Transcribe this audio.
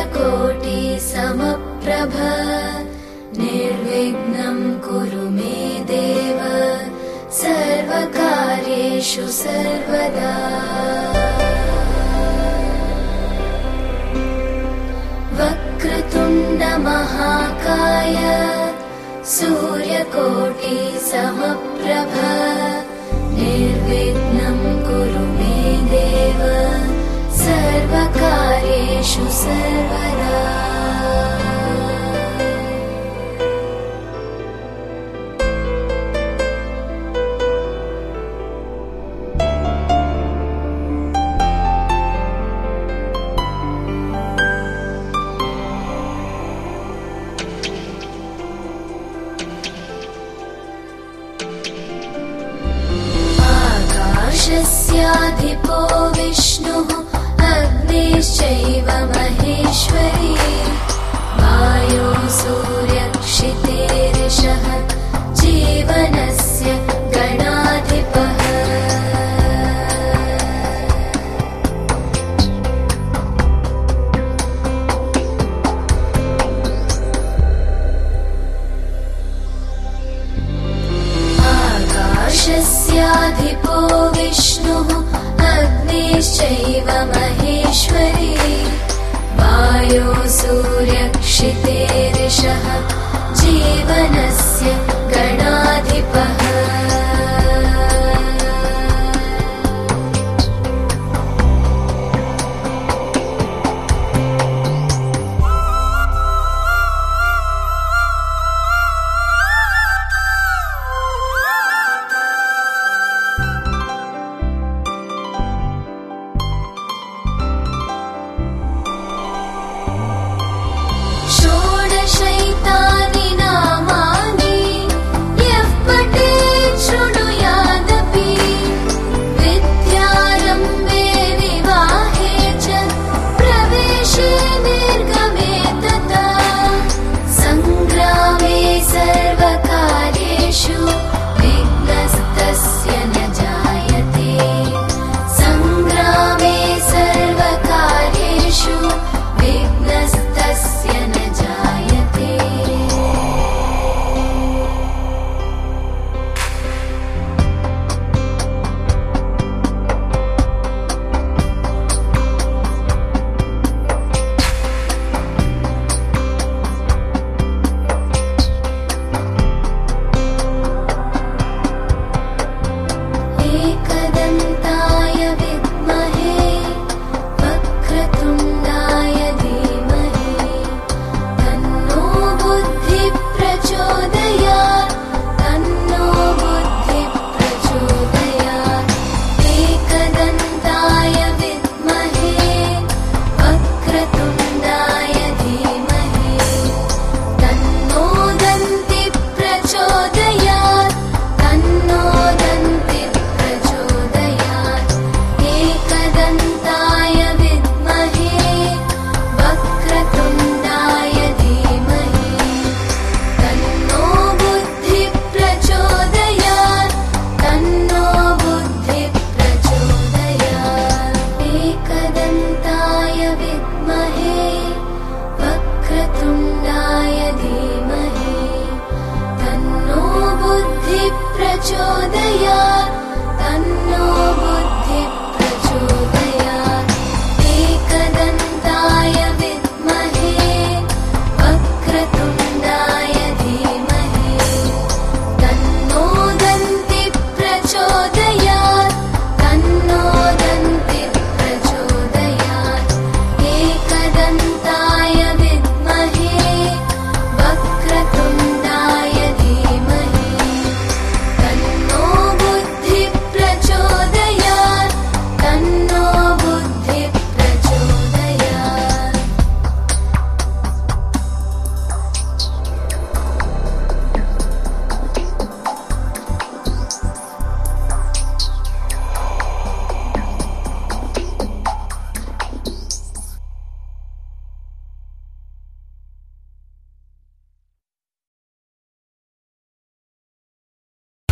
सूर्यकोटि समप्रभ निर्विघ्नं कुरु मे देव सर्वकार्येषु सर्वदा। वक्रतुण्डमहाकाय सूर्यकोटि आकाशस्याधिपो विष्णुः अग्निश्चैव महेश्वरी। वायो